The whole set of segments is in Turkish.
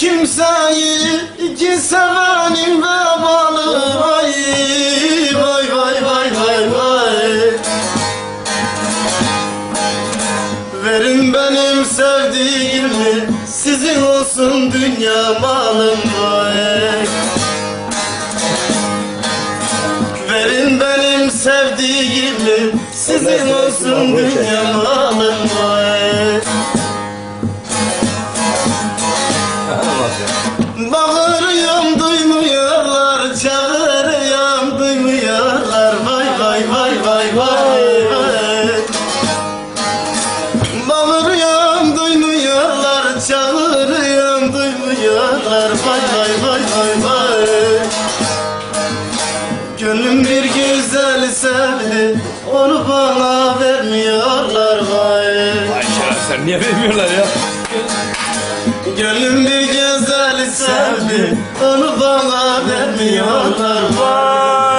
kimseyi. İki sevenim vebalı Vay vay vay vay vay vay. Verin benim sevdiğimi Sizin olsun dünya malım vay. Verin benim sevdiğimi Sizin olsun dünya malım vay vay vay. Vay vay Bağırıyorum duymuyorlar Çağırıyorum duymuyorlar Vay vay vay vay vay. Gönlüm bir güzel sevdi Onu bana vermiyorlar vay. Ay şerefsizler niye vermiyorlar ya? Gönlüm bir güzel sevdi Onu bana vermiyorlar vay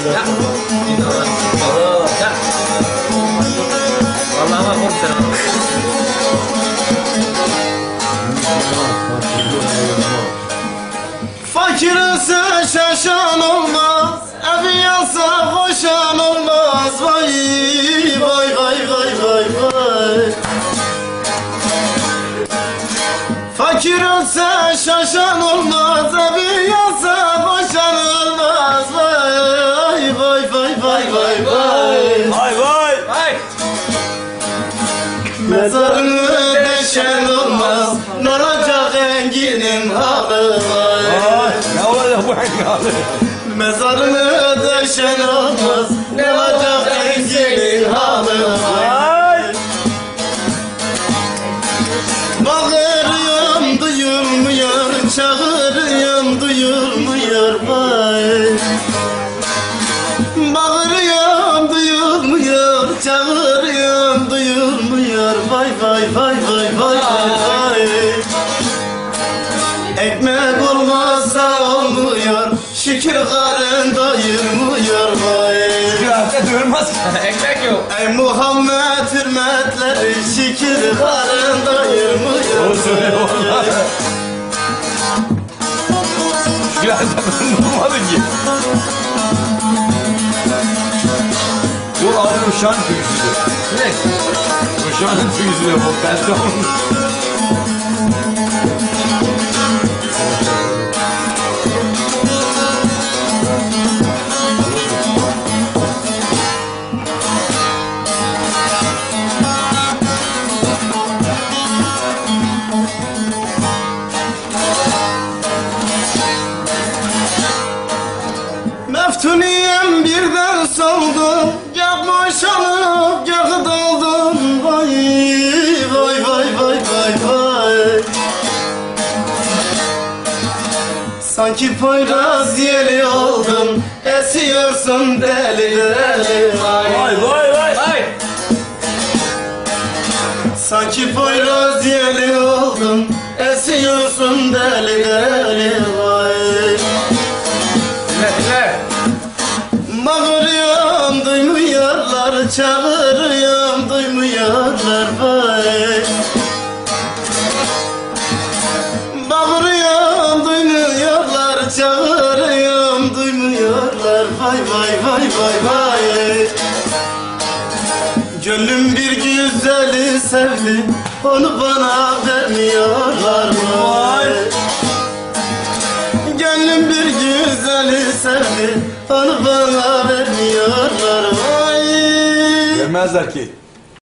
sor. Ulan öyle. Ya. Ya. Vallahi bak oğlum sen. Fakir ise şaşan olmaz Evi yansa koşan olmaz Vay vay vay vay vay vay Fakir ise şaşan olmaz Evi yansa olmaz Vay vay vay vay vay vay Vay vay. Ay. Mezarını deşen olmaz Ne olacak enginim halı vay. Ne olacak bu engalı? Mezarını döşen olmaz Ne olacak engelin halı Vay. Bağırıyorum duyulmuyor Çağırıyorum Şükür karın doyurmuyor vay Kıyafet durmaz. Ekmek yok. Ey Muhammed hürmetleri şükür karın doyurmuyor Onu söyle valla. Kıyafet durmadı ki. Bu adı Ruşan tüysüdür. Ne? Ruşan'ın tüysüdür bu. Ben de onu... Sanki Poyraz yeli oldum Esiyorsun deli deli vay Vay vay vay. Ay. Sanki Poyraz yeli oldum Esiyorsun deli deli vay. Bağırıyorum duymuyorlar Çağırıyorum duymuyorlar Vay vay vay vay vay. Gönlüm bir güzeli sevdi Onu bana vermiyorlar vay. Gönlüm bir güzeli sevdi Onu bana vermiyorlar vay. Vermezler ki.